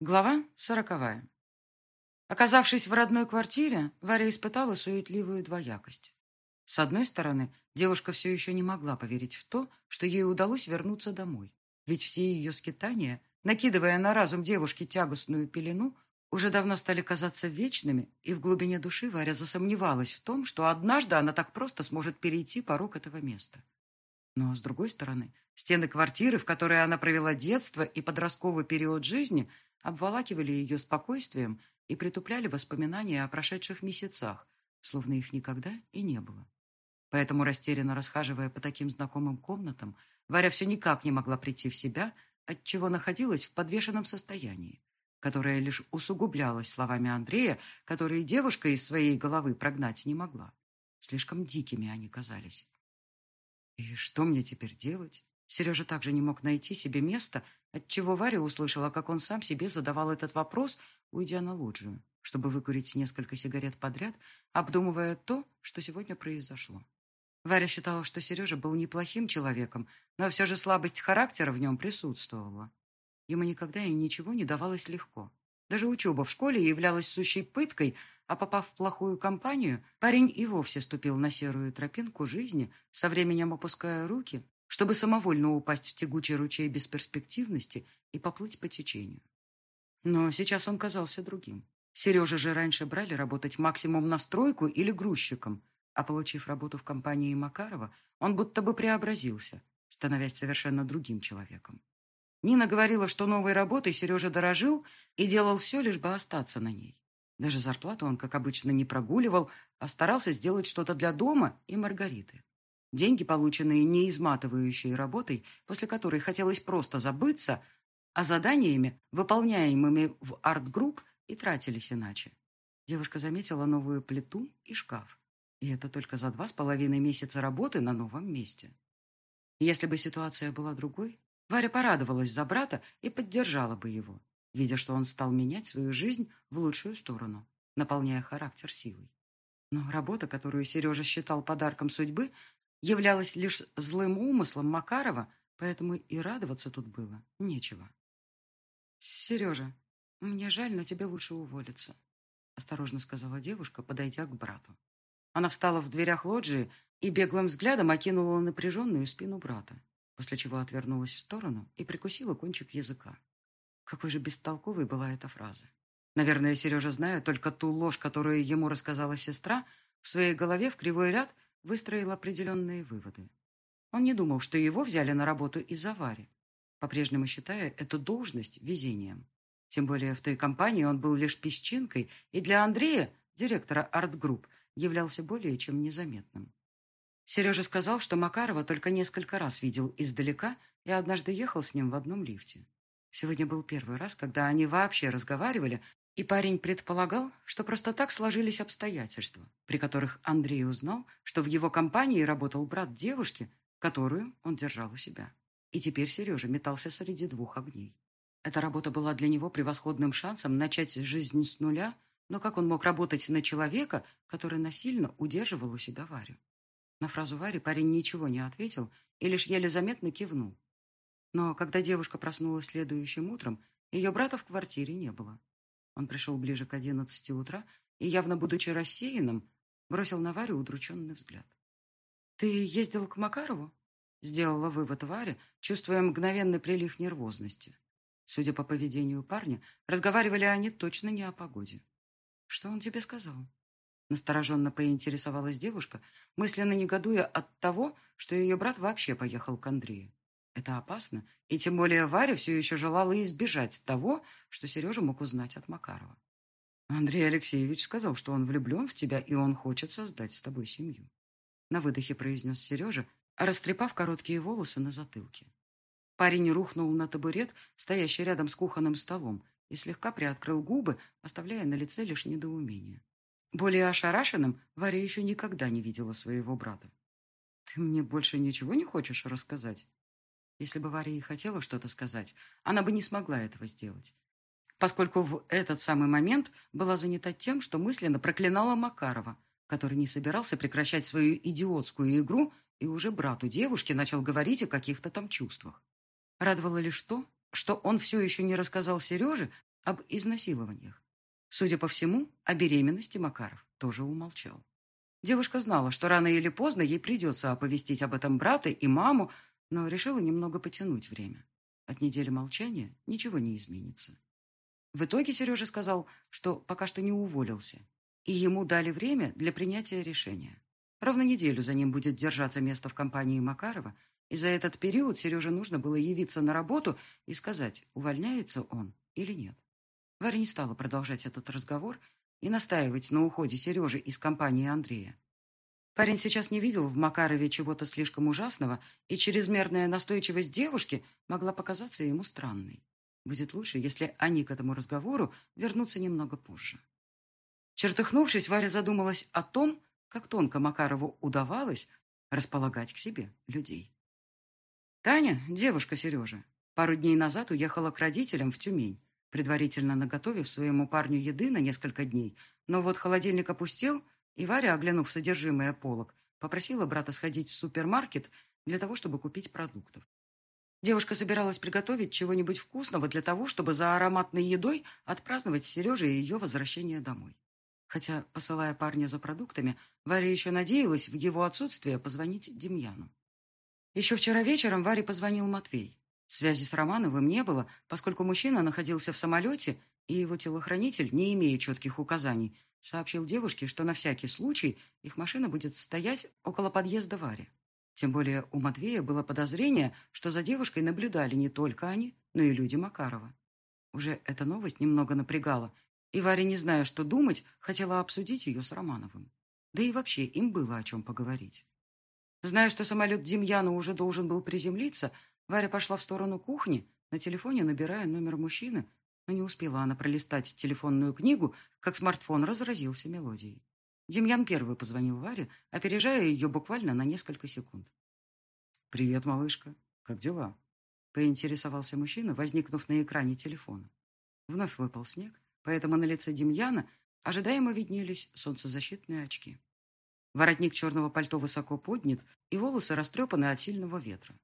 Глава сороковая. Оказавшись в родной квартире, Варя испытала суетливую двоякость. С одной стороны, девушка все еще не могла поверить в то, что ей удалось вернуться домой. Ведь все ее скитания, накидывая на разум девушки тягостную пелену, уже давно стали казаться вечными, и в глубине души Варя засомневалась в том, что однажды она так просто сможет перейти порог этого места. Но, с другой стороны, стены квартиры, в которой она провела детство и подростковый период жизни, обволакивали ее спокойствием и притупляли воспоминания о прошедших месяцах, словно их никогда и не было. Поэтому, растерянно расхаживая по таким знакомым комнатам, Варя все никак не могла прийти в себя, отчего находилась в подвешенном состоянии, которое лишь усугублялось словами Андрея, которые девушка из своей головы прогнать не могла. Слишком дикими они казались. И что мне теперь делать? Сережа также не мог найти себе места, отчего Варя услышала, как он сам себе задавал этот вопрос, уйдя на лоджию, чтобы выкурить несколько сигарет подряд, обдумывая то, что сегодня произошло. Варя считала, что Сережа был неплохим человеком, но все же слабость характера в нем присутствовала. Ему никогда и ничего не давалось легко. Даже учеба в школе являлась сущей пыткой, а попав в плохую компанию, парень и вовсе ступил на серую тропинку жизни, со временем опуская руки, чтобы самовольно упасть в тягучий ручей бесперспективности и поплыть по течению. Но сейчас он казался другим. Сережа же раньше брали работать максимум на стройку или грузчиком, а получив работу в компании Макарова, он будто бы преобразился, становясь совершенно другим человеком. Нина говорила, что новой работой Сережа дорожил и делал все, лишь бы остаться на ней. Даже зарплату он, как обычно, не прогуливал, а старался сделать что-то для дома и Маргариты. Деньги, полученные не изматывающей работой, после которой хотелось просто забыться, а заданиями, выполняемыми в арт-групп, и тратились иначе. Девушка заметила новую плиту и шкаф. И это только за два с половиной месяца работы на новом месте. Если бы ситуация была другой, Варя порадовалась за брата и поддержала бы его, видя, что он стал менять свою жизнь в лучшую сторону, наполняя характер силой. Но работа, которую Сережа считал подарком судьбы, являлась лишь злым умыслом Макарова, поэтому и радоваться тут было нечего. «Сережа, мне жаль, но тебе лучше уволиться», — осторожно сказала девушка, подойдя к брату. Она встала в дверях лоджии и беглым взглядом окинула напряженную спину брата, после чего отвернулась в сторону и прикусила кончик языка. Какой же бестолковой была эта фраза. Наверное, Сережа, зная только ту ложь, которую ему рассказала сестра, в своей голове в кривой ряд выстроил определенные выводы. Он не думал, что его взяли на работу из-за Вари, по-прежнему считая эту должность везением. Тем более в той компании он был лишь песчинкой, и для Андрея, директора арт-групп, являлся более чем незаметным. Сережа сказал, что Макарова только несколько раз видел издалека и однажды ехал с ним в одном лифте. Сегодня был первый раз, когда они вообще разговаривали, и парень предполагал, что просто так сложились обстоятельства, при которых Андрей узнал, что в его компании работал брат девушки, которую он держал у себя. И теперь Сережа метался среди двух огней. Эта работа была для него превосходным шансом начать жизнь с нуля, но как он мог работать на человека, который насильно удерживал у себя Варю? На фразу Вари парень ничего не ответил и лишь еле заметно кивнул. Но когда девушка проснулась следующим утром, ее брата в квартире не было. Он пришел ближе к одиннадцати утра и, явно будучи рассеянным, бросил на Варю удрученный взгляд. «Ты ездил к Макарову?» Сделала вывод Варя, чувствуя мгновенный прилив нервозности. Судя по поведению парня, разговаривали они точно не о погоде. «Что он тебе сказал?» Настороженно поинтересовалась девушка, мысленно негодуя от того, что ее брат вообще поехал к Андрею. Это опасно, и тем более Варя все еще желала избежать того, что Сережа мог узнать от Макарова. Андрей Алексеевич сказал, что он влюблен в тебя, и он хочет создать с тобой семью. На выдохе произнес Сережа, растрепав короткие волосы на затылке. Парень рухнул на табурет, стоящий рядом с кухонным столом, и слегка приоткрыл губы, оставляя на лице лишь недоумение. Более ошарашенным Варя еще никогда не видела своего брата. «Ты мне больше ничего не хочешь рассказать?» Если бы Варя и хотела что-то сказать, она бы не смогла этого сделать. Поскольку в этот самый момент была занята тем, что мысленно проклинала Макарова, который не собирался прекращать свою идиотскую игру и уже брату девушки начал говорить о каких-то там чувствах. Радовало лишь то, что он все еще не рассказал Сереже об изнасилованиях. Судя по всему, о беременности Макаров тоже умолчал. Девушка знала, что рано или поздно ей придется оповестить об этом брата и маму, но решила немного потянуть время. От недели молчания ничего не изменится. В итоге Сережа сказал, что пока что не уволился, и ему дали время для принятия решения. Ровно неделю за ним будет держаться место в компании Макарова, и за этот период Сереже нужно было явиться на работу и сказать, увольняется он или нет. Варя не стала продолжать этот разговор и настаивать на уходе Сережи из компании Андрея. Парень сейчас не видел в Макарове чего-то слишком ужасного, и чрезмерная настойчивость девушки могла показаться ему странной. Будет лучше, если они к этому разговору вернутся немного позже. Чертыхнувшись, Варя задумалась о том, как тонко Макарову удавалось располагать к себе людей. Таня, девушка Сережи, пару дней назад уехала к родителям в Тюмень, предварительно наготовив своему парню еды на несколько дней, но вот холодильник опустел, и Варя, оглянув содержимое полок, попросила брата сходить в супермаркет для того, чтобы купить продуктов. Девушка собиралась приготовить чего-нибудь вкусного для того, чтобы за ароматной едой отпраздновать Сереже ее возвращение домой. Хотя, посылая парня за продуктами, Варя еще надеялась в его отсутствие позвонить Демьяну. Еще вчера вечером Варе позвонил Матвей. Связи с Романовым не было, поскольку мужчина находился в самолете, и его телохранитель, не имея четких указаний, сообщил девушке, что на всякий случай их машина будет стоять около подъезда Вари. Тем более у Матвея было подозрение, что за девушкой наблюдали не только они, но и люди Макарова. Уже эта новость немного напрягала, и Варя, не зная, что думать, хотела обсудить ее с Романовым. Да и вообще им было о чем поговорить. Зная, что самолет Демьяна уже должен был приземлиться, Варя пошла в сторону кухни, на телефоне набирая номер мужчины, но не успела она пролистать телефонную книгу, как смартфон разразился мелодией. Демьян первый позвонил Варе, опережая ее буквально на несколько секунд. «Привет, малышка. Как дела?» поинтересовался мужчина, возникнув на экране телефона. Вновь выпал снег, поэтому на лице Демьяна ожидаемо виднелись солнцезащитные очки. Воротник черного пальто высоко поднят, и волосы растрепаны от сильного ветра.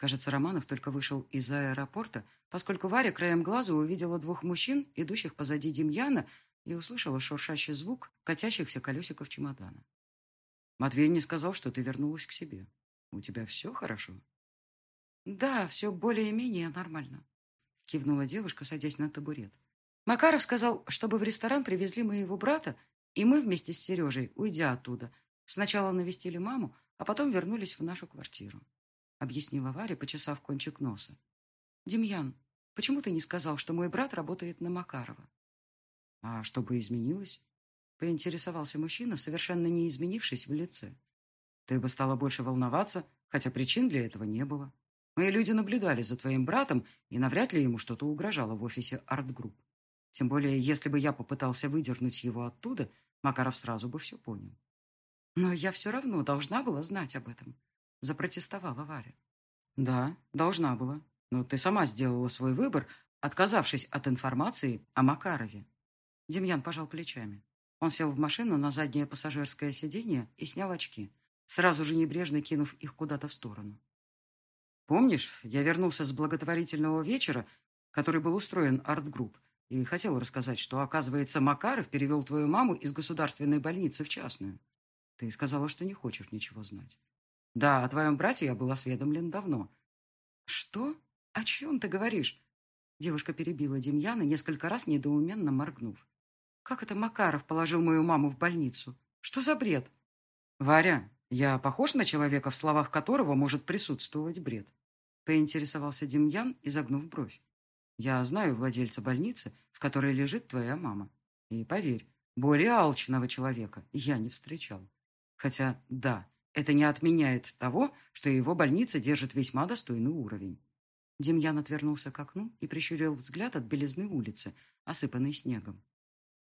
Кажется, Романов только вышел из аэропорта, поскольку Варя краем глаза увидела двух мужчин, идущих позади Демьяна, и услышала шуршащий звук катящихся колесиков чемодана. «Матвей не сказал, что ты вернулась к себе. У тебя все хорошо?» «Да, все более-менее нормально», — кивнула девушка, садясь на табурет. «Макаров сказал, чтобы в ресторан привезли моего брата, и мы вместе с Сережей, уйдя оттуда, сначала навестили маму, а потом вернулись в нашу квартиру объяснила Варя, почесав кончик носа. «Демьян, почему ты не сказал, что мой брат работает на Макарова?» «А что бы изменилось?» поинтересовался мужчина, совершенно не изменившись в лице. «Ты бы стала больше волноваться, хотя причин для этого не было. Мои люди наблюдали за твоим братом, и навряд ли ему что-то угрожало в офисе арт-групп. Тем более, если бы я попытался выдернуть его оттуда, Макаров сразу бы все понял. Но я все равно должна была знать об этом запротестовала Варя. Да, должна была. Но ты сама сделала свой выбор, отказавшись от информации о Макарове. Демьян пожал плечами. Он сел в машину на заднее пассажирское сиденье и снял очки, сразу же небрежно кинув их куда-то в сторону. Помнишь, я вернулся с благотворительного вечера, который был устроен арт-групп, и хотел рассказать, что, оказывается, Макаров перевел твою маму из государственной больницы в частную. Ты сказала, что не хочешь ничего знать. Да, о твоем брате я был осведомлен давно. Что? О чем ты говоришь? Девушка перебила Демьяна, несколько раз недоуменно моргнув. Как это Макаров положил мою маму в больницу? Что за бред? Варя, я похож на человека, в словах которого может присутствовать бред? Поинтересовался Демьян, изогнув бровь. Я знаю владельца больницы, в которой лежит твоя мама. И поверь, более алчного человека я не встречал. Хотя, да, это не отменяет того, что его больница держит весьма достойный уровень. Демьян отвернулся к окну и прищурил взгляд от белизны улицы, осыпанной снегом.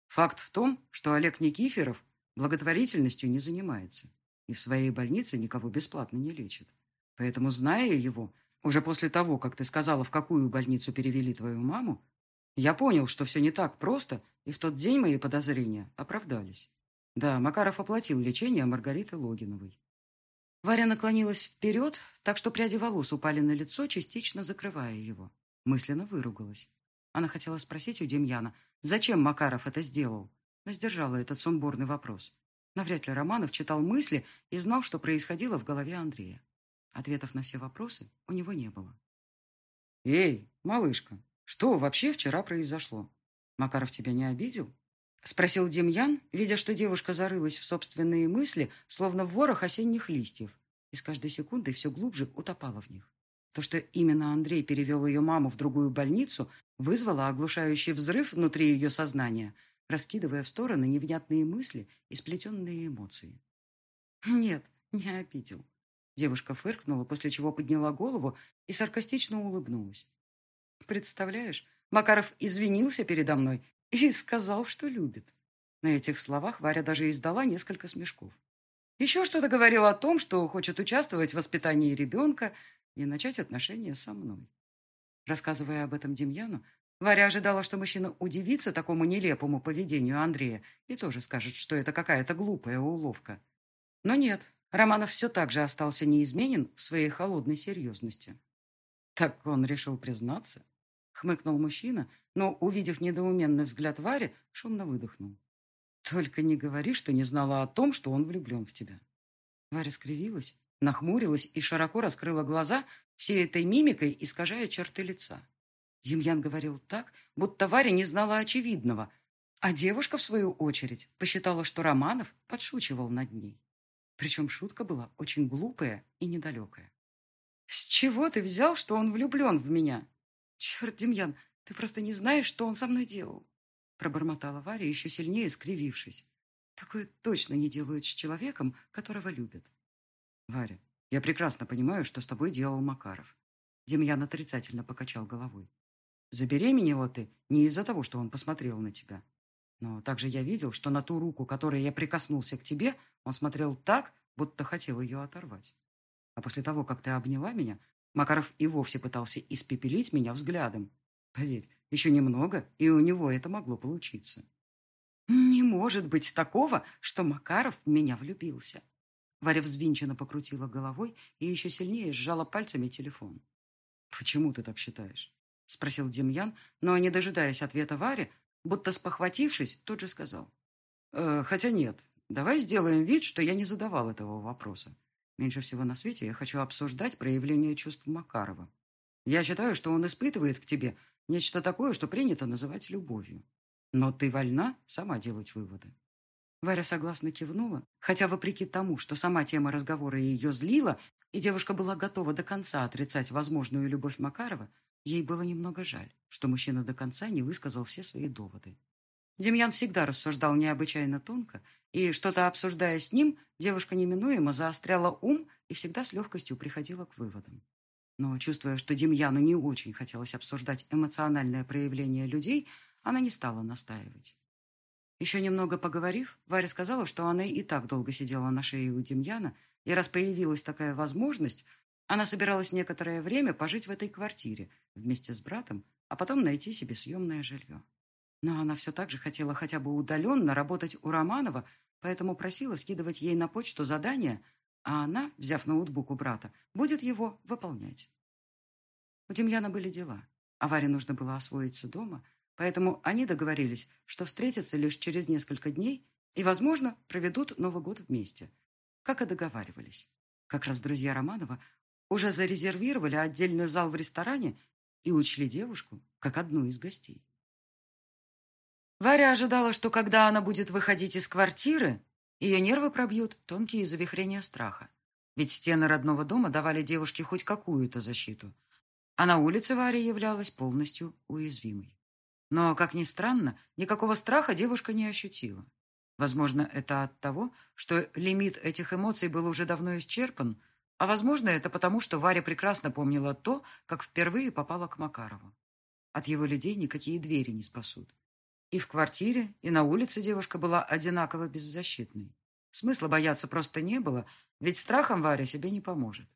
Факт в том, что Олег Никиферов благотворительностью не занимается и в своей больнице никого бесплатно не лечит. Поэтому, зная его, уже после того, как ты сказала, в какую больницу перевели твою маму, я понял, что все не так просто, и в тот день мои подозрения оправдались. Да, Макаров оплатил лечение Маргариты Логиновой. Варя наклонилась вперед, так что пряди волос упали на лицо, частично закрывая его. Мысленно выругалась. Она хотела спросить у Демьяна, зачем Макаров это сделал, но сдержала этот сумбурный вопрос. Навряд ли Романов читал мысли и знал, что происходило в голове Андрея. Ответов на все вопросы у него не было. «Эй, малышка, что вообще вчера произошло? Макаров тебя не обидел?» Спросил Демьян, видя, что девушка зарылась в собственные мысли, словно в ворох осенних листьев, и с каждой секундой все глубже утопала в них. То, что именно Андрей перевел ее маму в другую больницу, вызвало оглушающий взрыв внутри ее сознания, раскидывая в стороны невнятные мысли и сплетенные эмоции. «Нет, не обидел». Девушка фыркнула, после чего подняла голову и саркастично улыбнулась. «Представляешь, Макаров извинился передо мной и сказал, что любит». На этих словах Варя даже издала несколько смешков. Еще что-то говорил о том, что хочет участвовать в воспитании ребенка и начать отношения со мной. Рассказывая об этом Демьяну, Варя ожидала, что мужчина удивится такому нелепому поведению Андрея и тоже скажет, что это какая-то глупая уловка. Но нет, Романов все так же остался неизменен в своей холодной серьезности. Так он решил признаться? Хмыкнул мужчина, но, увидев недоуменный взгляд Вари, шумно выдохнул. Только не говори, что не знала о том, что он влюблен в тебя. Варя скривилась, нахмурилась и широко раскрыла глаза, всей этой мимикой искажая черты лица. Демьян говорил так, будто Варя не знала очевидного, а девушка, в свою очередь, посчитала, что Романов подшучивал над ней. Причем шутка была очень глупая и недалекая. «С чего ты взял, что он влюблен в меня?» «Черт, Демьян, ты просто не знаешь, что он со мной делал!» Пробормотала Варя, еще сильнее скривившись. «Такое точно не делают с человеком, которого любят». «Варя, я прекрасно понимаю, что с тобой делал Макаров». Демьян отрицательно покачал головой. Забеременела ты не из-за того, что он посмотрел на тебя. Но также я видел, что на ту руку, которой я прикоснулся к тебе, он смотрел так, будто хотел ее оторвать. А после того, как ты обняла меня, Макаров и вовсе пытался испепелить меня взглядом. Поверь, еще немного, и у него это могло получиться. Не может быть такого, что Макаров в меня влюбился. Варя взвинченно покрутила головой и еще сильнее сжала пальцами телефон. Почему ты так считаешь? — спросил Демьян, но, не дожидаясь ответа Вари, будто спохватившись, тут же сказал. «Э, «Хотя нет, давай сделаем вид, что я не задавал этого вопроса. Меньше всего на свете я хочу обсуждать проявление чувств Макарова. Я считаю, что он испытывает к тебе нечто такое, что принято называть любовью. Но ты вольна сама делать выводы». Варя согласно кивнула, хотя, вопреки тому, что сама тема разговора ее злила, и девушка была готова до конца отрицать возможную любовь Макарова, Ей было немного жаль, что мужчина до конца не высказал все свои доводы. Демьян всегда рассуждал необычайно тонко, и, что-то обсуждая с ним, девушка неминуемо заостряла ум и всегда с легкостью приходила к выводам. Но, чувствуя, что Демьяну не очень хотелось обсуждать эмоциональное проявление людей, она не стала настаивать. Еще немного поговорив, Варя сказала, что она и так долго сидела на шее у Демьяна, и раз появилась такая возможность, она собиралась некоторое время пожить в этой квартире вместе с братом, а потом найти себе съемное жилье. Но она все так же хотела хотя бы удаленно работать у Романова, поэтому просила скидывать ей на почту задание, а она, взяв ноутбук у брата, будет его выполнять. У Демьяна были дела, а Варе нужно было освоиться дома, поэтому они договорились, что встретятся лишь через несколько дней и, возможно, проведут Новый год вместе, как и договаривались. Как раз друзья Романова уже зарезервировали отдельный зал в ресторане и учли девушку как одну из гостей. Варя ожидала, что когда она будет выходить из квартиры, ее нервы пробьют тонкие завихрения страха. Ведь стены родного дома давали девушке хоть какую-то защиту. А на улице Варя являлась полностью уязвимой. Но, как ни странно, никакого страха девушка не ощутила. Возможно, это от того, что лимит этих эмоций был уже давно исчерпан, а возможно, это потому, что Варя прекрасно помнила то, как впервые попала к Макарову. От его людей никакие двери не спасут. И в квартире, и на улице девушка была одинаково беззащитной. Смысла бояться просто не было, ведь страхом Варя себе не поможет.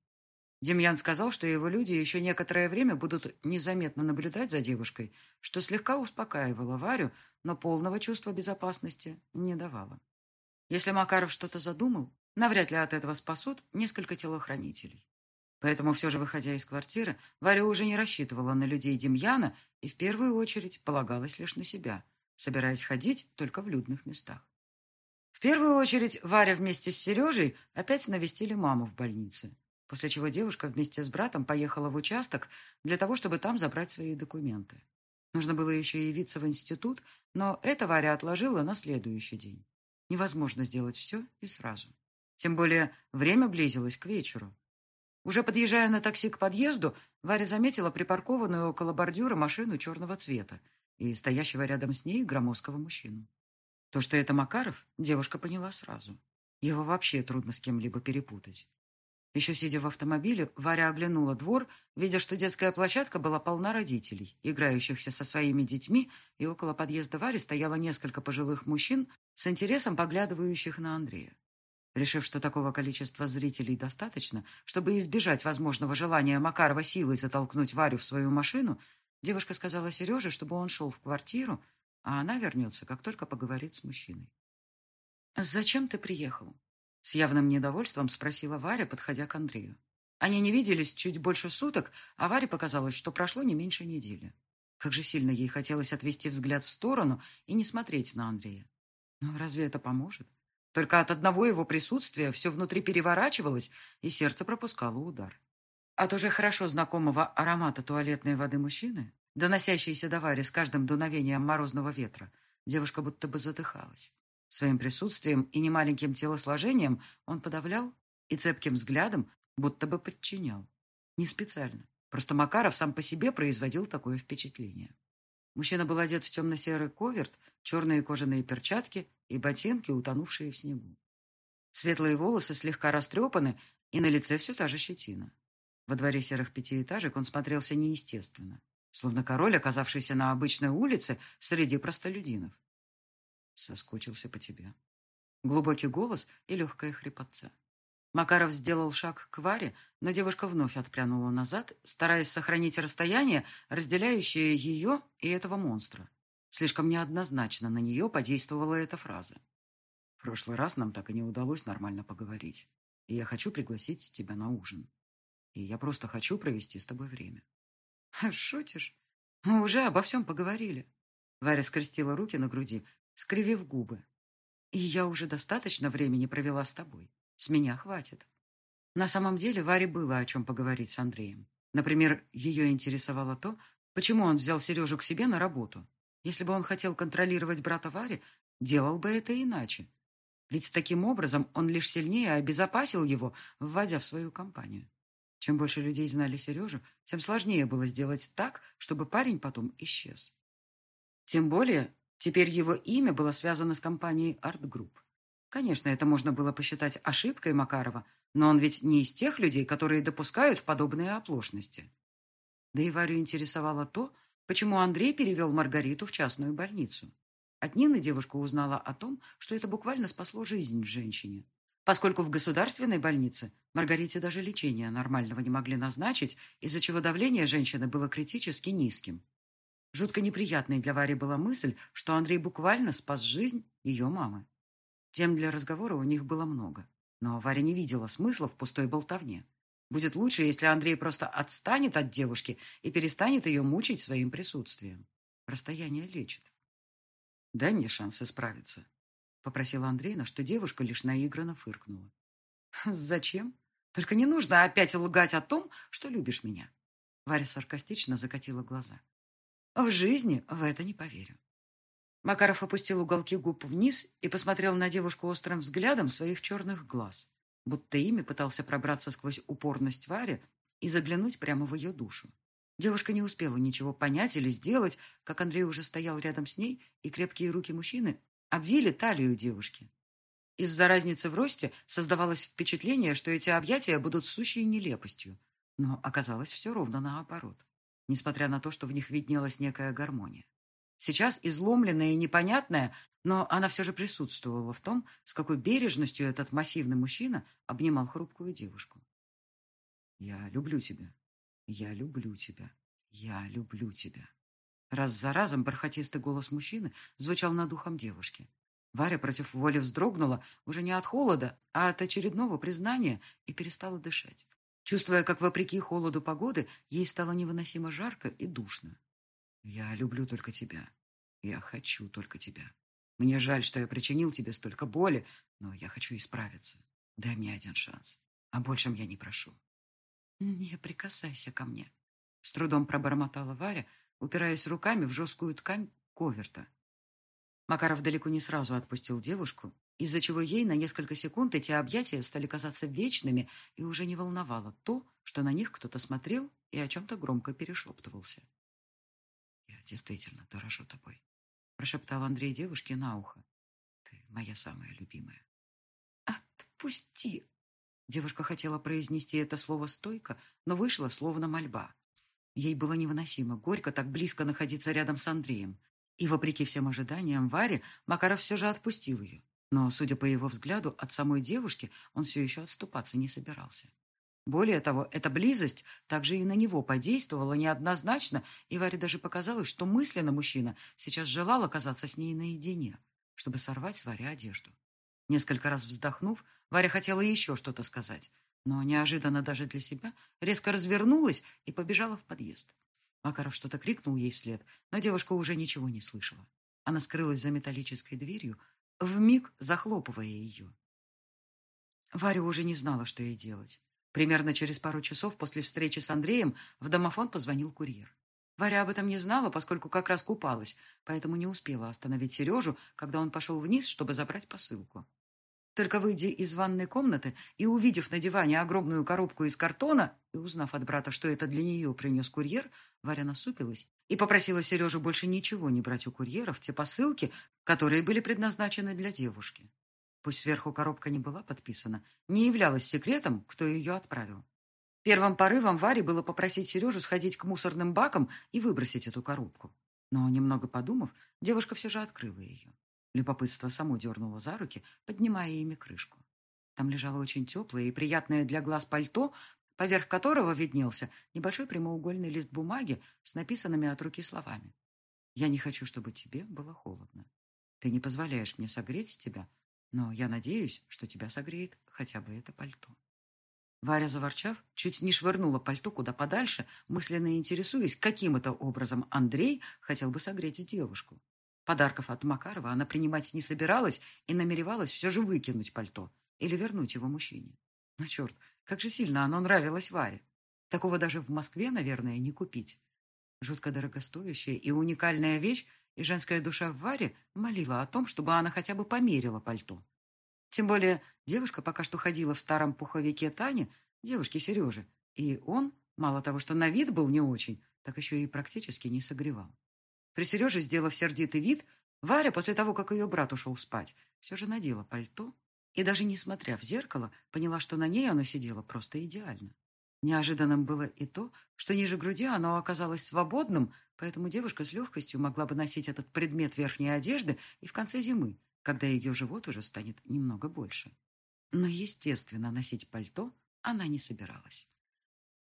Демьян сказал, что его люди еще некоторое время будут незаметно наблюдать за девушкой, что слегка успокаивало Варю, но полного чувства безопасности не давало. Если Макаров что-то задумал, Навряд ли от этого спасут несколько телохранителей. Поэтому все же, выходя из квартиры, Варя уже не рассчитывала на людей Демьяна и в первую очередь полагалась лишь на себя, собираясь ходить только в людных местах. В первую очередь Варя вместе с Сережей опять навестили маму в больнице, после чего девушка вместе с братом поехала в участок для того, чтобы там забрать свои документы. Нужно было еще явиться в институт, но это Варя отложила на следующий день. Невозможно сделать все и сразу. Тем более время близилось к вечеру. Уже подъезжая на такси к подъезду, Варя заметила припаркованную около бордюра машину черного цвета и стоящего рядом с ней громоздкого мужчину. То, что это Макаров, девушка поняла сразу. Его вообще трудно с кем-либо перепутать. Еще сидя в автомобиле, Варя оглянула двор, видя, что детская площадка была полна родителей, играющихся со своими детьми, и около подъезда Вари стояло несколько пожилых мужчин с интересом поглядывающих на Андрея. Решив, что такого количества зрителей достаточно, чтобы избежать возможного желания Макарова силой затолкнуть Варю в свою машину, девушка сказала Сереже, чтобы он шел в квартиру, а она вернется, как только поговорит с мужчиной. «Зачем ты приехал?» С явным недовольством спросила Варя, подходя к Андрею. Они не виделись чуть больше суток, а Варе показалось, что прошло не меньше недели. Как же сильно ей хотелось отвести взгляд в сторону и не смотреть на Андрея. Но разве это поможет? Только от одного его присутствия все внутри переворачивалось, и сердце пропускало удар. От уже хорошо знакомого аромата туалетной воды мужчины, доносящейся до Вари с каждым дуновением морозного ветра, девушка будто бы задыхалась. Своим присутствием и немаленьким телосложением он подавлял и цепким взглядом будто бы подчинял. Не специально. Просто Макаров сам по себе производил такое впечатление. Мужчина был одет в темно-серый коверт, черные кожаные перчатки и ботинки, утонувшие в снегу. Светлые волосы слегка растрепаны, и на лице все та же щетина. Во дворе серых пятиэтажек он смотрелся неестественно, словно король, оказавшийся на обычной улице среди простолюдинов. Соскучился по тебе. Глубокий голос и легкая хрипотца. Макаров сделал шаг к Варе, но девушка вновь отпрянула назад, стараясь сохранить расстояние, разделяющее ее и этого монстра. Слишком неоднозначно на нее подействовала эта фраза. В прошлый раз нам так и не удалось нормально поговорить, и я хочу пригласить тебя на ужин. И я просто хочу провести с тобой время. Шутишь? Мы уже обо всем поговорили. Варя скрестила руки на груди, скривив губы. И я уже достаточно времени провела с тобой. С меня хватит. На самом деле Варе было о чем поговорить с Андреем. Например, ее интересовало то, почему он взял Сережу к себе на работу. Если бы он хотел контролировать брата Вари, делал бы это иначе. Ведь таким образом он лишь сильнее обезопасил его, вводя в свою компанию. Чем больше людей знали Сережу, тем сложнее было сделать так, чтобы парень потом исчез. Тем более, теперь его имя было связано с компанией Art Group. Конечно, это можно было посчитать ошибкой Макарова, но он ведь не из тех людей, которые допускают подобные оплошности. Да и Варю интересовало то, почему Андрей перевел Маргариту в частную больницу. От Нины девушка узнала о том, что это буквально спасло жизнь женщине. Поскольку в государственной больнице Маргарите даже лечения нормального не могли назначить, из-за чего давление женщины было критически низким. Жутко неприятной для Вари была мысль, что Андрей буквально спас жизнь ее мамы. Тем для разговора у них было много. Но Варя не видела смысла в пустой болтовне. Будет лучше, если Андрей просто отстанет от девушки и перестанет ее мучить своим присутствием. Расстояние лечит. «Дай мне шанс исправиться», — попросила Андрей, что девушка лишь наигранно фыркнула. «Зачем? Только не нужно опять лгать о том, что любишь меня». Варя саркастично закатила глаза. «В жизни в это не поверю». Макаров опустил уголки губ вниз и посмотрел на девушку острым взглядом своих черных глаз, будто ими пытался пробраться сквозь упорность Вари и заглянуть прямо в ее душу. Девушка не успела ничего понять или сделать, как Андрей уже стоял рядом с ней, и крепкие руки мужчины обвили талию девушки. Из-за разницы в росте создавалось впечатление, что эти объятия будут сущей нелепостью, но оказалось все ровно наоборот, несмотря на то, что в них виднелась некая гармония. Сейчас изломленная и непонятная, но она все же присутствовала в том, с какой бережностью этот массивный мужчина обнимал хрупкую девушку. «Я люблю тебя. Я люблю тебя. Я люблю тебя». Раз за разом бархатистый голос мужчины звучал над ухом девушки. Варя против воли вздрогнула уже не от холода, а от очередного признания и перестала дышать. чувствуя, как вопреки холоду погоды ей стало невыносимо жарко и душно. «Я люблю только тебя. Я хочу только тебя. Мне жаль, что я причинил тебе столько боли, но я хочу исправиться. Дай мне один шанс. О большем я не прошу». «Не прикасайся ко мне», — с трудом пробормотала Варя, упираясь руками в жесткую ткань коверта. Макаров далеко не сразу отпустил девушку, из-за чего ей на несколько секунд эти объятия стали казаться вечными и уже не волновало то, что на них кто-то смотрел и о чем-то громко перешептывался. «Я действительно дорожу тобой», — прошептал Андрей девушке на ухо. «Ты моя самая любимая». «Отпусти!» Девушка хотела произнести это слово стойко, но вышло словно мольба. Ей было невыносимо горько так близко находиться рядом с Андреем. И, вопреки всем ожиданиям Варе, Макаров все же отпустил ее. Но, судя по его взгляду, от самой девушки он все еще отступаться не собирался. Более того, эта близость также и на него подействовала неоднозначно, и Варе даже показалось, что мысленно мужчина сейчас желал оказаться с ней наедине, чтобы сорвать с Варе одежду. Несколько раз вздохнув, Варя хотела еще что-то сказать, но неожиданно даже для себя резко развернулась и побежала в подъезд. Макаров что-то крикнул ей вслед, но девушка уже ничего не слышала. Она скрылась за металлической дверью, вмиг захлопывая ее. Варя уже не знала, что ей делать. Примерно через пару часов после встречи с Андреем в домофон позвонил курьер. Варя об этом не знала, поскольку как раз купалась, поэтому не успела остановить Сережу, когда он пошел вниз, чтобы забрать посылку. Только выйдя из ванной комнаты и увидев на диване огромную коробку из картона и узнав от брата, что это для нее принес курьер, Варя насупилась и попросила Сережу больше ничего не брать у курьеров те посылки, которые были предназначены для девушки. Пусть сверху коробка не была подписана, не являлась секретом, кто ее отправил. Первым порывом Варе было попросить Сережу сходить к мусорным бакам и выбросить эту коробку. Но, немного подумав, девушка все же открыла ее. Любопытство само дернуло за руки, поднимая ими крышку. Там лежало очень теплое и приятное для глаз пальто, поверх которого виднелся небольшой прямоугольный лист бумаги с написанными от руки словами. «Я не хочу, чтобы тебе было холодно. Ты не позволяешь мне согреть тебя, но я надеюсь, что тебя согреет хотя бы это пальто». Варя, заворчав, чуть не швырнула пальто куда подальше, мысленно интересуясь, каким это образом Андрей хотел бы согреть девушку. Подарков от Макарова она принимать не собиралась и намеревалась все же выкинуть пальто или вернуть его мужчине. Но черт, как же сильно оно нравилось Варе. Такого даже в Москве, наверное, не купить. Жутко дорогостоящая и уникальная вещь, и женская душа в Варе молила о том, чтобы она хотя бы померила пальто. Тем более девушка пока что ходила в старом пуховике Тани, девушки Сережи, и он, мало того, что на вид был не очень, так еще и практически не согревал. При Сереже, сделав сердитый вид, Варя, после того, как ее брат ушел спать, все же надела пальто и даже несмотря в зеркало, поняла, что на ней оно сидело просто идеально. Неожиданным было и то, что ниже груди оно оказалось свободным, поэтому девушка с легкостью могла бы носить этот предмет верхней одежды и в конце зимы, когда ее живот уже станет немного больше. Но, естественно, носить пальто она не собиралась.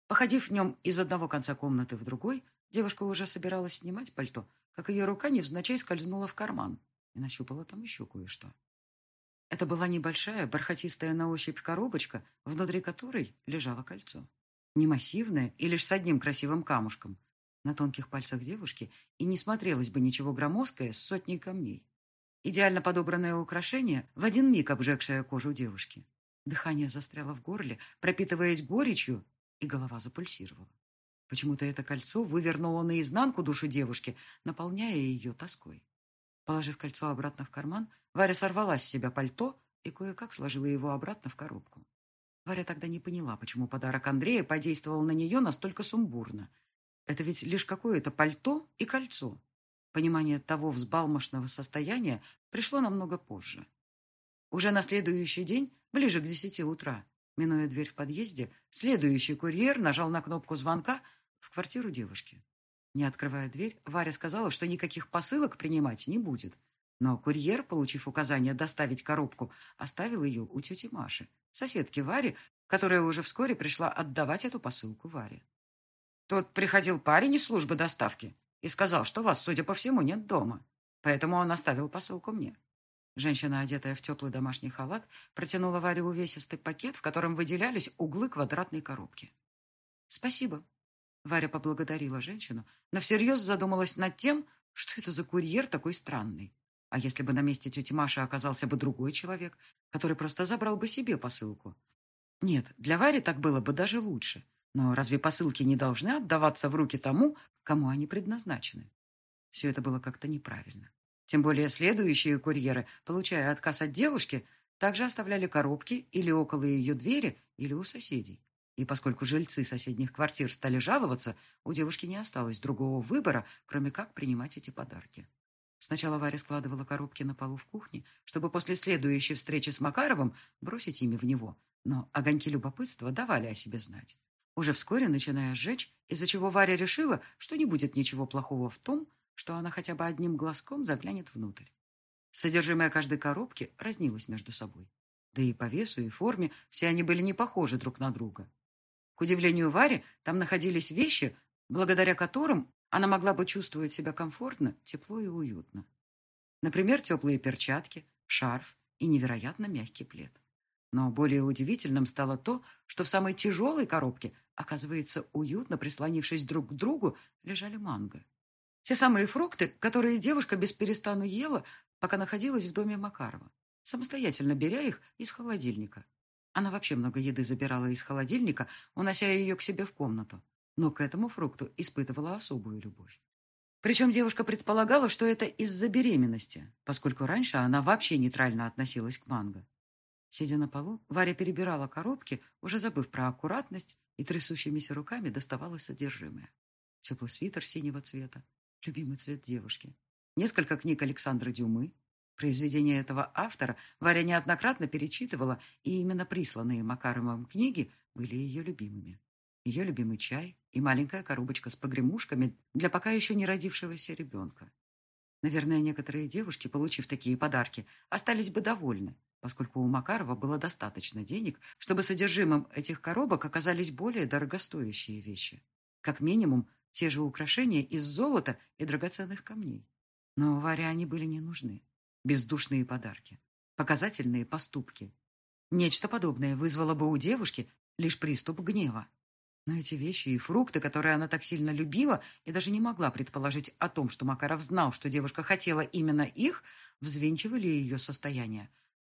Походив в нем из одного конца комнаты в другой, девушка уже собиралась снимать пальто, как ее рука невзначай скользнула в карман и нащупала там еще кое-что. Это была небольшая, бархатистая на ощупь коробочка, внутри которой лежало кольцо. Не массивное и лишь с одним красивым камушком. На тонких пальцах девушки и не смотрелось бы ничего громоздкое с сотней камней. Идеально подобранное украшение, в один миг обжегшее кожу девушки. Дыхание застряло в горле, пропитываясь горечью, и голова запульсировала. Почему-то это кольцо вывернуло наизнанку душу девушки, наполняя ее тоской. Положив кольцо обратно в карман, Варя сорвала с себя пальто и кое-как сложила его обратно в коробку. Варя тогда не поняла, почему подарок Андрея подействовал на нее настолько сумбурно. Это ведь лишь какое-то пальто и кольцо. Понимание того взбалмошного состояния пришло намного позже. Уже на следующий день, ближе к десяти утра, минуя дверь в подъезде, следующий курьер нажал на кнопку звонка в квартиру девушки. Не открывая дверь, Варя сказала, что никаких посылок принимать не будет. Но курьер, получив указание доставить коробку, оставил ее у тети Маши, соседки Вари, которая уже вскоре пришла отдавать эту посылку Варе. Тут приходил парень из службы доставки и сказал, что вас, судя по всему, нет дома. Поэтому он оставил посылку мне. Женщина, одетая в теплый домашний халат, протянула Варе увесистый пакет, в котором выделялись углы квадратной коробки. «Спасибо». Варя поблагодарила женщину, но всерьез задумалась над тем, что это за курьер такой странный. А если бы на месте тети Маши оказался бы другой человек, который просто забрал бы себе посылку? Нет, для Вари так было бы даже лучше. Но разве посылки не должны отдаваться в руки тому, кому они предназначены? Все это было как-то неправильно. Тем более следующие курьеры, получая отказ от девушки, также оставляли коробки или около ее двери, или у соседей. И поскольку жильцы соседних квартир стали жаловаться, у девушки не осталось другого выбора, кроме как принимать эти подарки. Сначала Варя складывала коробки на полу в кухне, чтобы после следующей встречи с Макаровым бросить ими в него, но огоньки любопытства давали о себе знать. Уже вскоре начиная сжечь, из-за чего Варя решила, что не будет ничего плохого в том, что она хотя бы одним глазком заглянет внутрь. Содержимое каждой коробки разнилось между собой. Да и по весу и форме все они были не похожи друг на друга. К удивлению Вари, там находились вещи, благодаря которым она могла бы чувствовать себя комфортно, тепло и уютно. Например, теплые перчатки, шарф и невероятно мягкий плед. Но более удивительным стало то, что в самой тяжелой коробке, оказывается, уютно прислонившись друг к другу, лежали манго. Те самые фрукты, которые девушка без перестану ела, пока находилась в доме Макарова, самостоятельно беря их из холодильника. Она вообще много еды забирала из холодильника, унося ее к себе в комнату, но к этому фрукту испытывала особую любовь. Причем девушка предполагала, что это из-за беременности, поскольку раньше она вообще нейтрально относилась к манго. Сидя на полу, Варя перебирала коробки, уже забыв про аккуратность, и трясущимися руками доставала содержимое. Теплый свитер синего цвета, любимый цвет девушки. Несколько книг Александра Дюмы. Произведения этого автора Варя неоднократно перечитывала, и именно присланные Макаровым книги были ее любимыми. Ее любимый чай и маленькая коробочка с погремушками для пока еще не родившегося ребенка. Наверное, некоторые девушки, получив такие подарки, остались бы довольны, поскольку у Макарова было достаточно денег, чтобы содержимым этих коробок оказались более дорогостоящие вещи. Как минимум, те же украшения из золота и драгоценных камней. Но Варе они были не нужны. Бездушные подарки. Показательные поступки. Нечто подобное вызвало бы у девушки лишь приступ гнева. Но эти вещи и фрукты, которые она так сильно любила и даже не могла предположить о том, что Макаров знал, что девушка хотела именно их, взвинчивали ее состояние,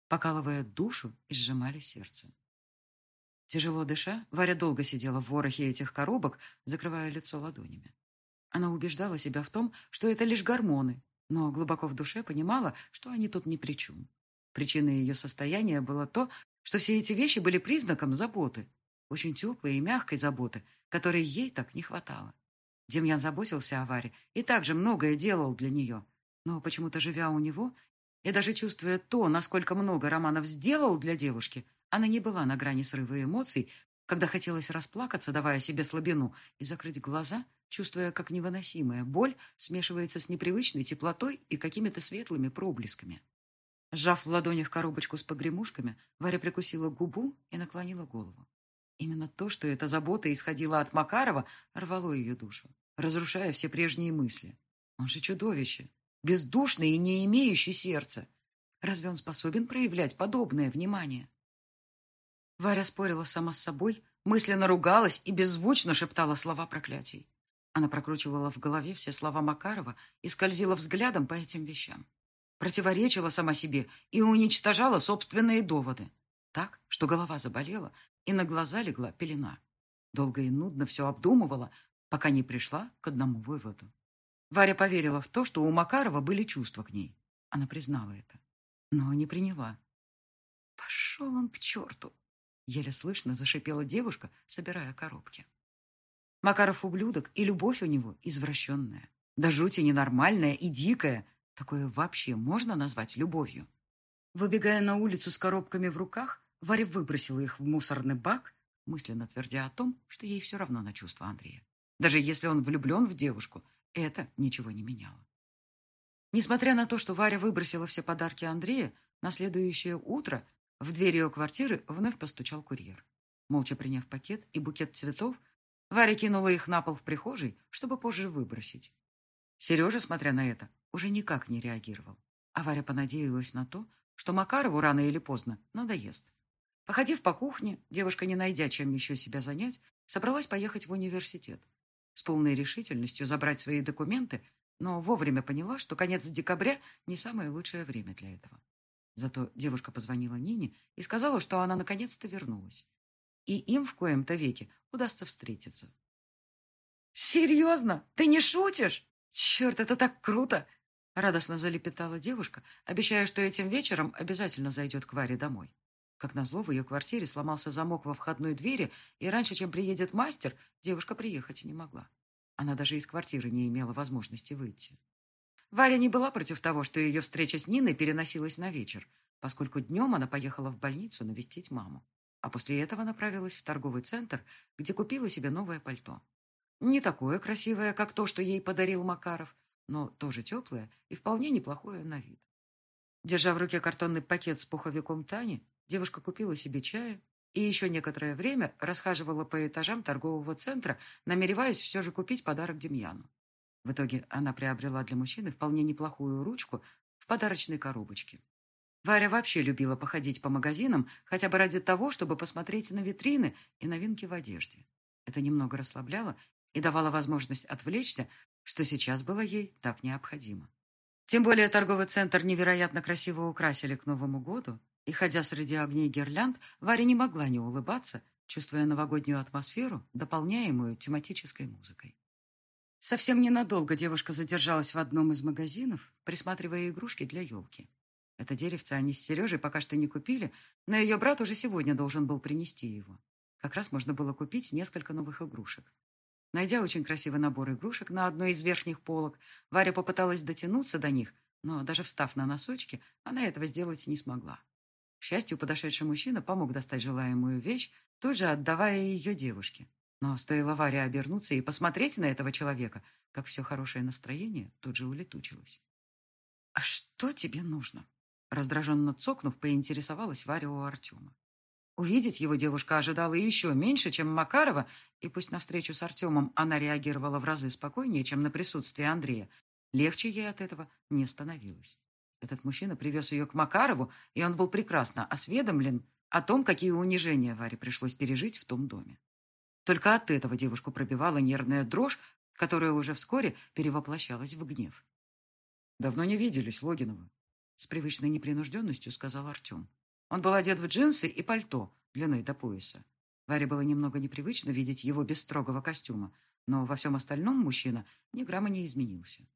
покалывая душу и сжимали сердце. Тяжело дыша, Варя долго сидела в ворохе этих коробок, закрывая лицо ладонями. Она убеждала себя в том, что это лишь гормоны, но глубоко в душе понимала, что они тут ни при чем. Причиной ее состояния было то, что все эти вещи были признаком заботы, очень теплой и мягкой заботы, которой ей так не хватало. Демьян заботился о Варе и также многое делал для нее, но почему-то, живя у него, и даже чувствуя то, насколько много Романов сделал для девушки, она не была на грани срыва эмоций, когда хотелось расплакаться, давая себе слабину, и закрыть глаза, чувствуя, как невыносимая боль смешивается с непривычной теплотой и какими-то светлыми проблесками. Сжав в ладонях коробочку с погремушками, Варя прикусила губу и наклонила голову. Именно то, что эта забота исходила от Макарова, рвало ее душу, разрушая все прежние мысли. Он же чудовище, бездушный и не имеющий сердца. Разве он способен проявлять подобное внимание? Варя спорила сама с собой, мысленно ругалась и беззвучно шептала слова проклятий. Она прокручивала в голове все слова Макарова и скользила взглядом по этим вещам. Противоречила сама себе и уничтожала собственные доводы. Так, что голова заболела, и на глаза легла пелена. Долго и нудно все обдумывала, пока не пришла к одному выводу. Варя поверила в то, что у Макарова были чувства к ней. Она признала это, но не приняла. «Пошел он к черту!» Еле слышно зашипела девушка, собирая коробки. Макаров ублюдок, и любовь у него извращенная. Да жути ненормальная и дикая. Такое вообще можно назвать любовью? Выбегая на улицу с коробками в руках, Варя выбросила их в мусорный бак, мысленно твердя о том, что ей все равно на чувства Андрея. Даже если он влюблен в девушку, это ничего не меняло. Несмотря на то, что Варя выбросила все подарки Андрея, на следующее утро в дверь ее квартиры вновь постучал курьер. Молча приняв пакет и букет цветов, Варя кинула их на пол в прихожей, чтобы позже выбросить. Сережа, смотря на это, уже никак не реагировал. А Варя понадеялась на то, что Макарову рано или поздно надоест. Походив по кухне, девушка, не найдя чем еще себя занять, собралась поехать в университет. С полной решительностью забрать свои документы, но вовремя поняла, что конец декабря не самое лучшее время для этого. Зато девушка позвонила Нине и сказала, что она наконец-то вернулась. И им в коем-то веке удастся встретиться. «Серьезно? Ты не шутишь? Черт, это так круто!» Радостно залепетала девушка, обещая, что этим вечером обязательно зайдет к Варе домой. Как назло, в ее квартире сломался замок во входной двери, и раньше, чем приедет мастер, девушка приехать не могла. Она даже из квартиры не имела возможности выйти. Варя не была против того, что ее встреча с Ниной переносилась на вечер, поскольку днем она поехала в больницу навестить маму, а после этого направилась в торговый центр, где купила себе новое пальто. Не такое красивое, как то, что ей подарил Макаров, но тоже теплое и вполне неплохое на вид. Держа в руке картонный пакет с пуховиком Тани, девушка купила себе чая и еще некоторое время расхаживала по этажам торгового центра, намереваясь все же купить подарок Демьяну. В итоге она приобрела для мужчины вполне неплохую ручку в подарочной коробочке. Варя вообще любила походить по магазинам, хотя бы ради того, чтобы посмотреть на витрины и новинки в одежде. Это немного расслабляло и давало возможность отвлечься, что сейчас было ей так необходимо. Тем более торговый центр невероятно красиво украсили к Новому году, и, ходя среди огней гирлянд, Варя не могла не улыбаться, чувствуя новогоднюю атмосферу, дополняемую тематической музыкой. Совсем ненадолго девушка задержалась в одном из магазинов, присматривая игрушки для елки. Это деревце они с Сережей пока что не купили, но ее брат уже сегодня должен был принести его. Как раз можно было купить несколько новых игрушек. Найдя очень красивый набор игрушек на одной из верхних полок, Варя попыталась дотянуться до них, но даже встав на носочки, она этого сделать не смогла. К счастью, подошедший мужчина помог достать желаемую вещь, тут же отдавая ее девушке. Но стоило Варе обернуться и посмотреть на этого человека, как все хорошее настроение тут же улетучилось. «А что тебе нужно?» Раздраженно цокнув, поинтересовалась Варя у Артема. Увидеть его девушка ожидала еще меньше, чем Макарова, и пусть на встречу с Артемом она реагировала в разы спокойнее, чем на присутствие Андрея, легче ей от этого не становилось. Этот мужчина привез ее к Макарову, и он был прекрасно осведомлен о том, какие унижения Варе пришлось пережить в том доме. Только от этого девушку пробивала нервная дрожь, которая уже вскоре перевоплощалась в гнев. «Давно не виделись, Логинова», — с привычной непринужденностью сказал Артем. Он был одет в джинсы и пальто длиной до пояса. Варе было немного непривычно видеть его без строгого костюма, но во всем остальном мужчина ни грамма не изменился.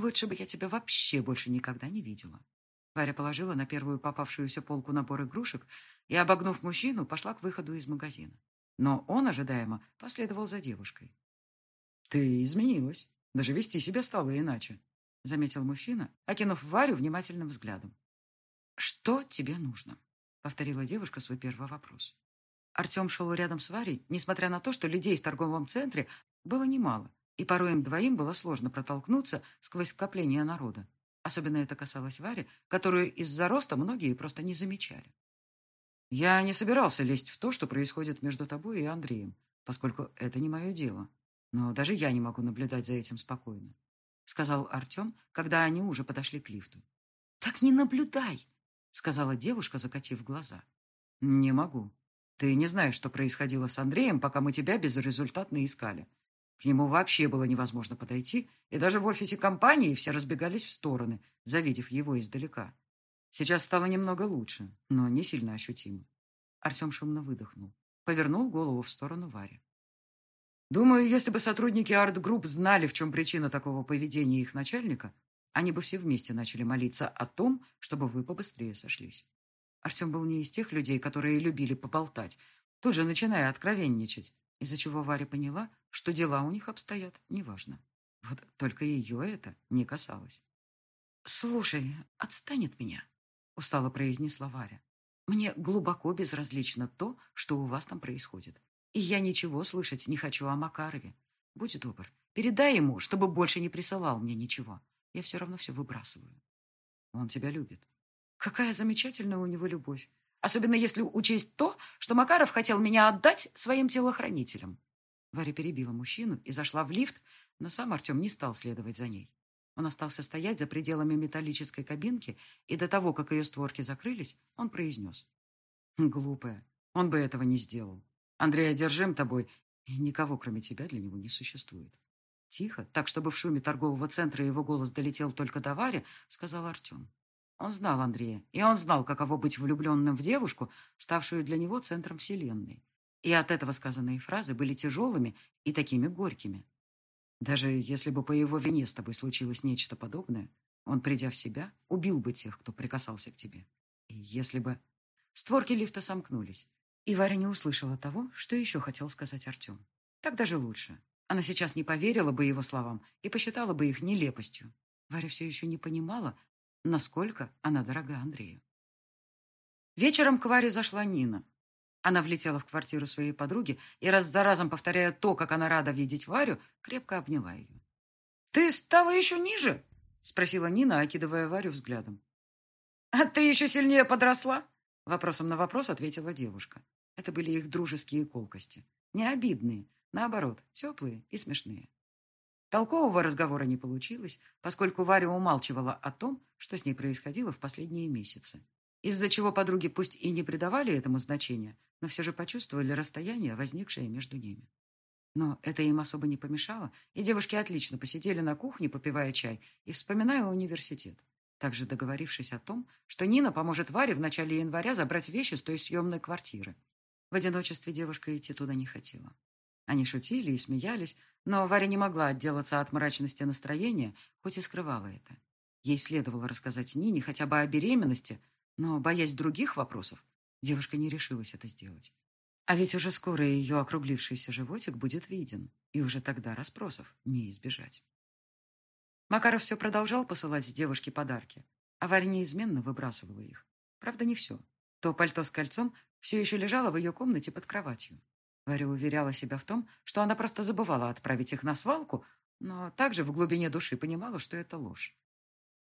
«Лучше бы я тебя вообще больше никогда не видела». Варя положила на первую попавшуюся полку набор игрушек и, обогнув мужчину, пошла к выходу из магазина. Но он, ожидаемо, последовал за девушкой. «Ты изменилась. Даже вести себя стало иначе», — заметил мужчина, окинув Варю внимательным взглядом. «Что тебе нужно?» — повторила девушка свой первый вопрос. Артем шел рядом с Варей, несмотря на то, что людей в торговом центре было немало, и порой им двоим было сложно протолкнуться сквозь скопление народа. Особенно это касалось Вари, которую из-за роста многие просто не замечали. Я не собирался лезть в то, что происходит между тобой и Андреем, поскольку это не мое дело. Но даже я не могу наблюдать за этим спокойно, — сказал Артем, когда они уже подошли к лифту. — Так не наблюдай, — сказала девушка, закатив глаза. — Не могу. Ты не знаешь, что происходило с Андреем, пока мы тебя безрезультатно искали. К нему вообще было невозможно подойти, и даже в офисе компании все разбегались в стороны, завидев его издалека. Сейчас стало немного лучше, но не сильно ощутимо. Артем шумно выдохнул, повернул голову в сторону Вари. Думаю, если бы сотрудники арт-групп знали, в чем причина такого поведения их начальника, они бы все вместе начали молиться о том, чтобы вы побыстрее сошлись. Артем был не из тех людей, которые любили поболтать, тут же начиная откровенничать, из-за чего Варя поняла, что дела у них обстоят неважно. Вот только ее это не касалось. «Слушай, отстань от меня», устало произнесла Варя. Мне глубоко безразлично то, что у вас там происходит. И я ничего слышать не хочу о Макарове. Будь добр, передай ему, чтобы больше не присылал мне ничего. Я все равно все выбрасываю. Он тебя любит. Какая замечательная у него любовь. Особенно если учесть то, что Макаров хотел меня отдать своим телохранителям. Варя перебила мужчину и зашла в лифт, но сам Артем не стал следовать за ней. Он остался стоять за пределами металлической кабинки, и до того, как ее створки закрылись, он произнес. «Глупая, он бы этого не сделал. Андрей одержим тобой, и никого, кроме тебя, для него не существует». Тихо, так, чтобы в шуме торгового центра его голос долетел только до Вари, сказал Артем. Он знал Андрея, и он знал, каково быть влюбленным в девушку, ставшую для него центром вселенной. И от этого сказанные фразы были тяжелыми и такими горькими. Даже если бы по его вине с тобой случилось нечто подобное, он, придя в себя, убил бы тех, кто прикасался к тебе. И если бы... Створки лифта сомкнулись, и Варя не услышала того, что еще хотел сказать Артем. Так даже лучше. Она сейчас не поверила бы его словам и посчитала бы их нелепостью. Варя все еще не понимала, насколько она дорога Андрею. Вечером к Варе зашла Нина. Она влетела в квартиру своей подруги и, раз за разом повторяя то, как она рада видеть Варю, крепко обняла ее. «Ты стала еще ниже?» — спросила Нина, окидывая Варю взглядом. «А ты еще сильнее подросла?» Вопросом на вопрос ответила девушка. Это были их дружеские колкости. Не обидные, наоборот, теплые и смешные. Толкового разговора не получилось, поскольку Варя умалчивала о том, что с ней происходило в последние месяцы. Из-за чего подруги пусть и не придавали этому значения, но все же почувствовали расстояние, возникшее между ними. Но это им особо не помешало, и девушки отлично посидели на кухне, попивая чай и вспоминая университет, также договорившись о том, что Нина поможет Варе в начале января забрать вещи с той съемной квартиры. В одиночестве девушка идти туда не хотела. Они шутили и смеялись, но Варя не могла отделаться от мрачности настроения, хоть и скрывала это. Ей следовало рассказать Нине хотя бы о беременности, но, боясь других вопросов, Девушка не решилась это сделать. А ведь уже скоро ее округлившийся животик будет виден, и уже тогда расспросов не избежать. Макаров все продолжал посылать девушке подарки, а Варя неизменно выбрасывала их. Правда, не все. То пальто с кольцом все еще лежало в ее комнате под кроватью. Варя уверяла себя в том, что она просто забывала отправить их на свалку, но также в глубине души понимала, что это ложь.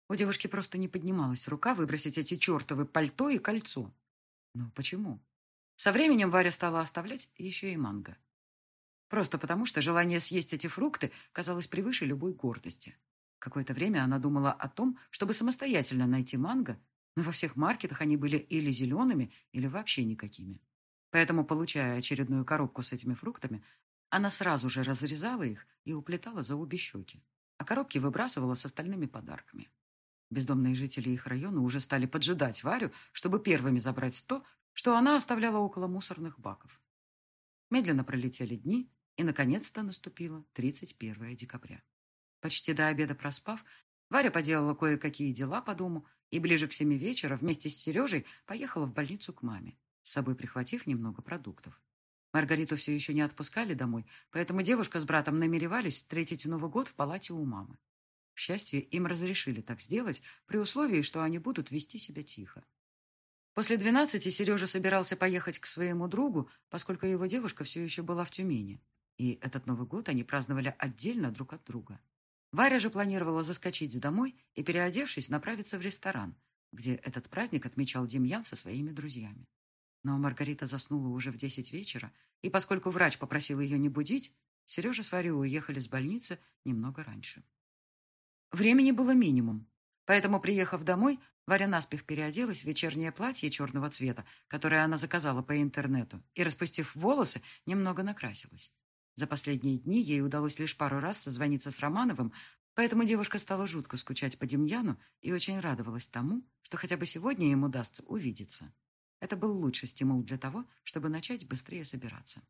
У девушки просто не поднималась рука выбросить эти чертовы пальто и кольцо. Но почему? Со временем Варя стала оставлять еще и манго. Просто потому, что желание съесть эти фрукты казалось превыше любой гордости. Какое-то время она думала о том, чтобы самостоятельно найти манго, но во всех маркетах они были или зелеными, или вообще никакими. Поэтому, получая очередную коробку с этими фруктами, она сразу же разрезала их и уплетала за обе щеки, а коробки выбрасывала с остальными подарками. Бездомные жители их района уже стали поджидать Варю, чтобы первыми забрать то, что она оставляла около мусорных баков. Медленно пролетели дни, и, наконец-то, наступило 31 декабря. Почти до обеда проспав, Варя поделала кое-какие дела по дому и ближе к семи вечера вместе с Сережей поехала в больницу к маме, с собой прихватив немного продуктов. Маргариту все еще не отпускали домой, поэтому девушка с братом намеревались встретить Новый год в палате у мамы. К счастью, им разрешили так сделать, при условии, что они будут вести себя тихо. После двенадцати Сережа собирался поехать к своему другу, поскольку его девушка все еще была в Тюмени. И этот Новый год они праздновали отдельно друг от друга. Варя же планировала заскочить домой и, переодевшись, направиться в ресторан, где этот праздник отмечал Демьян со своими друзьями. Но Маргарита заснула уже в десять вечера, и поскольку врач попросил ее не будить, Сережа с Варей уехали с больницы немного раньше. Времени было минимум. Поэтому, приехав домой, Варя наспех переоделась в вечернее платье черного цвета, которое она заказала по интернету, и, распустив волосы, немного накрасилась. За последние дни ей удалось лишь пару раз созвониться с Романовым, поэтому девушка стала жутко скучать по Демьяну и очень радовалась тому, что хотя бы сегодня им удастся увидеться. Это был лучший стимул для того, чтобы начать быстрее собираться.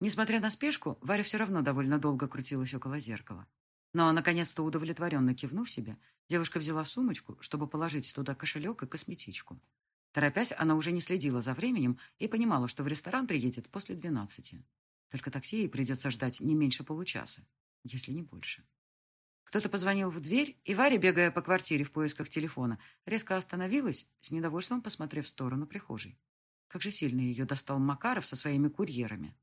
Несмотря на спешку, Варя все равно довольно долго крутилась около зеркала. Но, наконец-то удовлетворенно кивнув себе, девушка взяла сумочку, чтобы положить туда кошелек и косметичку. Торопясь, она уже не следила за временем и понимала, что в ресторан приедет после двенадцати. Только такси ей придется ждать не меньше получаса, если не больше. Кто-то позвонил в дверь, и Варя, бегая по квартире в поисках телефона, резко остановилась, с недовольством посмотрев в сторону прихожей. Как же сильно ее достал Макаров со своими курьерами.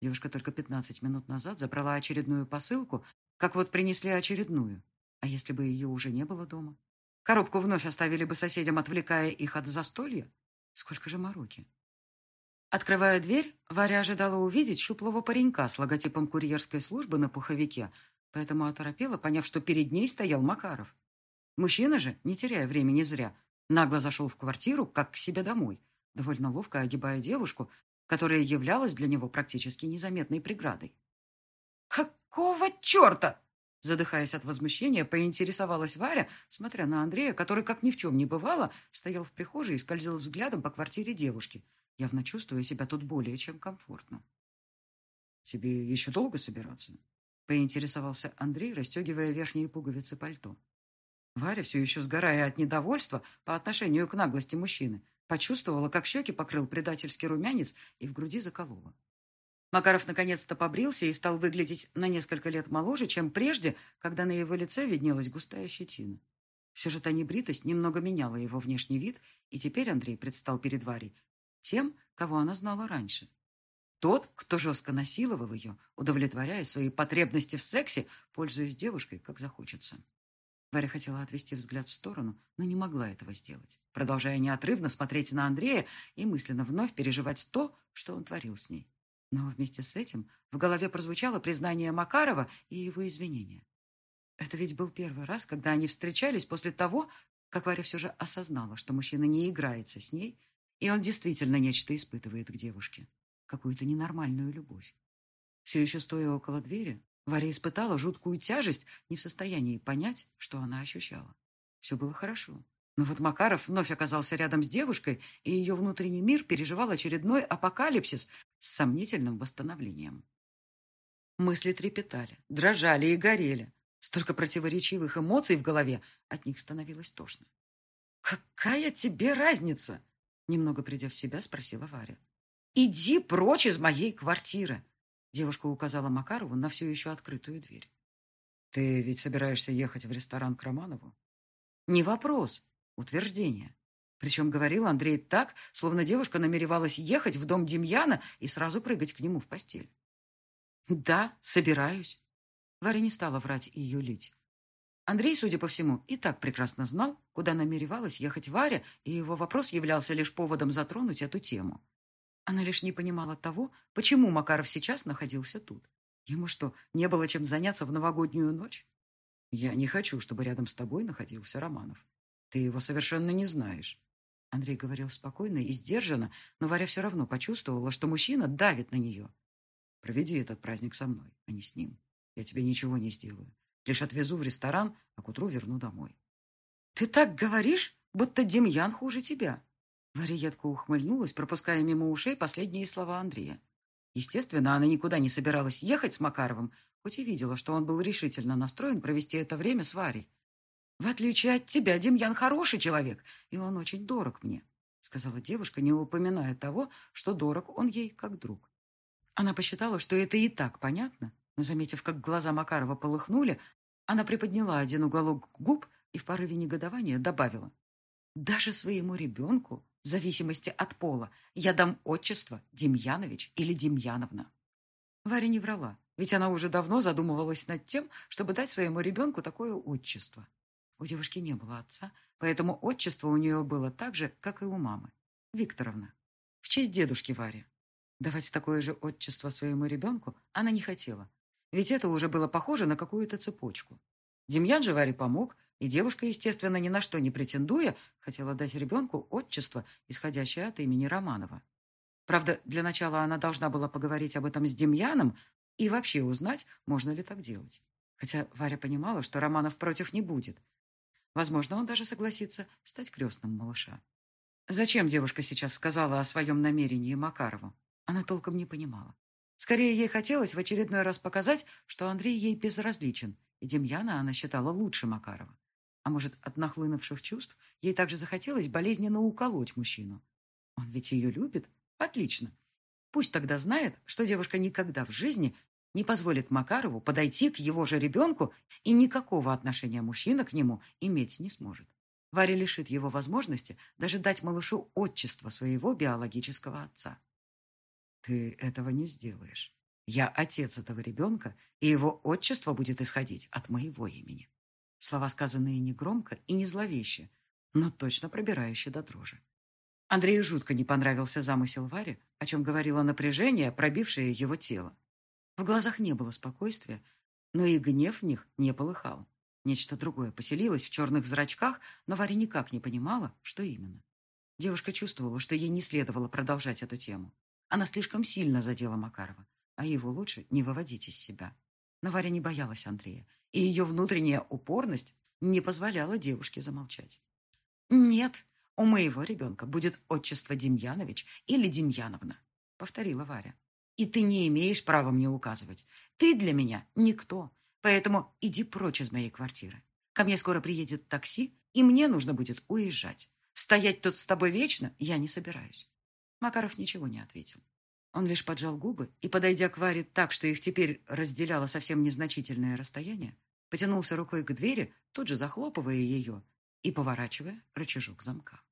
Девушка только пятнадцать минут назад забрала очередную посылку, как вот принесли очередную. А если бы ее уже не было дома? Коробку вновь оставили бы соседям, отвлекая их от застолья? Сколько же мороки. Открывая дверь, Варя ожидала увидеть щуплого паренька с логотипом курьерской службы на пуховике, поэтому оторопела, поняв, что перед ней стоял Макаров. Мужчина же, не теряя времени зря, нагло зашел в квартиру, как к себе домой, довольно ловко огибая девушку, которая являлась для него практически незаметной преградой. «Какого черта?» Задыхаясь от возмущения, поинтересовалась Варя, смотря на Андрея, который, как ни в чем не бывало, стоял в прихожей и скользил взглядом по квартире девушки, явно чувствуя себя тут более чем комфортно. «Тебе еще долго собираться?» — поинтересовался Андрей, расстегивая верхние пуговицы пальто. Варя, все еще сгорая от недовольства по отношению к наглости мужчины, почувствовала, как щеки покрыл предательский румянец и в груди заколола. Макаров наконец-то побрился и стал выглядеть на несколько лет моложе, чем прежде, когда на его лице виднелась густая щетина. Все же та небритость немного меняла его внешний вид, и теперь Андрей предстал перед Варей тем, кого она знала раньше. Тот, кто жестко насиловал ее, удовлетворяя свои потребности в сексе, пользуясь девушкой, как захочется. Варя хотела отвести взгляд в сторону, но не могла этого сделать, продолжая неотрывно смотреть на Андрея и мысленно вновь переживать то, что он творил с ней. Но вместе с этим в голове прозвучало признание Макарова и его извинения. Это ведь был первый раз, когда они встречались после того, как Варя все же осознала, что мужчина не играется с ней, и он действительно нечто испытывает к девушке. Какую-то ненормальную любовь. Все еще стоя около двери, Варя испытала жуткую тяжесть, не в состоянии понять, что она ощущала. Все было хорошо. Но вот Макаров вновь оказался рядом с девушкой, и ее внутренний мир переживал очередной апокалипсис с сомнительным восстановлением. Мысли трепетали, дрожали и горели. Столько противоречивых эмоций в голове, от них становилось тошно. «Какая тебе разница?» Немного придя в себя, спросила Варя. «Иди прочь из моей квартиры!» Девушка указала Макарову на все еще открытую дверь. «Ты ведь собираешься ехать в ресторан к Романову?» «Не вопрос. Утверждение. Причем говорил Андрей так, словно девушка намеревалась ехать в дом Демьяна и сразу прыгать к нему в постель. «Да, собираюсь». Варя не стала врать и юлить. Андрей, судя по всему, и так прекрасно знал, куда намеревалась ехать Варя, и его вопрос являлся лишь поводом затронуть эту тему. Она лишь не понимала того, почему Макаров сейчас находился тут. Ему что, не было чем заняться в новогоднюю ночь? «Я не хочу, чтобы рядом с тобой находился Романов. Ты его совершенно не знаешь. Андрей говорил спокойно и сдержанно, но Варя все равно почувствовала, что мужчина давит на нее. Проведи этот праздник со мной, а не с ним. Я тебе ничего не сделаю. Лишь отвезу в ресторан, а к утру верну домой. Ты так говоришь, будто Демьян хуже тебя. Варя едко ухмыльнулась, пропуская мимо ушей последние слова Андрея. Естественно, она никуда не собиралась ехать с Макаровым, хоть и видела, что он был решительно настроен провести это время с Варей. «В отличие от тебя, Демьян хороший человек, и он очень дорог мне», сказала девушка, не упоминая того, что дорог он ей как друг. Она посчитала, что это и так понятно, но, заметив, как глаза Макарова полыхнули, она приподняла один уголок губ и в порыве негодования добавила. «Даже своему ребенку, в зависимости от пола, я дам отчество Демьянович или Демьяновна». Варя не врала, ведь она уже давно задумывалась над тем, чтобы дать своему ребенку такое отчество. У девушки не было отца, поэтому отчество у нее было так же, как и у мамы. Викторовна. В честь дедушки Вари. Давать такое же отчество своему ребенку она не хотела, ведь это уже было похоже на какую-то цепочку. Демьян же Варе помог, и девушка, естественно, ни на что не претендуя, хотела дать ребенку отчество, исходящее от имени Романова. Правда, для начала она должна была поговорить об этом с Демьяном и вообще узнать, можно ли так делать. Хотя Варя понимала, что Романов против не будет, Возможно, он даже согласится стать крестным малыша. Зачем девушка сейчас сказала о своем намерении Макарову? Она толком не понимала. Скорее, ей хотелось в очередной раз показать, что Андрей ей безразличен, и Демьяна она считала лучше Макарова. А может, от нахлынувших чувств ей также захотелось болезненно уколоть мужчину. Он ведь ее любит? Отлично. Пусть тогда знает, что девушка никогда в жизни не позволит Макарову подойти к его же ребенку и никакого отношения мужчина к нему иметь не сможет. Варя лишит его возможности даже дать малышу отчество своего биологического отца. Ты этого не сделаешь. Я отец этого ребенка, и его отчество будет исходить от моего имени. Слова, сказанные негромко и не зловеще, но точно пробирающие до дрожи. Андрею жутко не понравился замысел Вари, о чем говорило напряжение, пробившее его тело. В глазах не было спокойствия, Но и гнев в них не полыхал. Нечто другое поселилось в черных зрачках, но Варя никак не понимала, что именно. Девушка чувствовала, что ей не следовало продолжать эту тему. Она слишком сильно задела Макарова, а его лучше не выводить из себя. Но Варя не боялась Андрея, и ее внутренняя упорность не позволяла девушке замолчать. «Нет, у моего ребенка будет отчество Демьянович или Демьяновна», — повторила Варя. «И ты не имеешь права мне указывать. Ты для меня никто, поэтому иди прочь из моей квартиры. Ко мне скоро приедет такси, и мне нужно будет уезжать. Стоять тут с тобой вечно я не собираюсь». Макаров ничего не ответил. Он лишь поджал губы и, подойдя к Варе так, что их теперь разделяло совсем незначительное расстояние, потянулся рукой к двери, тут же захлопывая ее и поворачивая рычажок замка.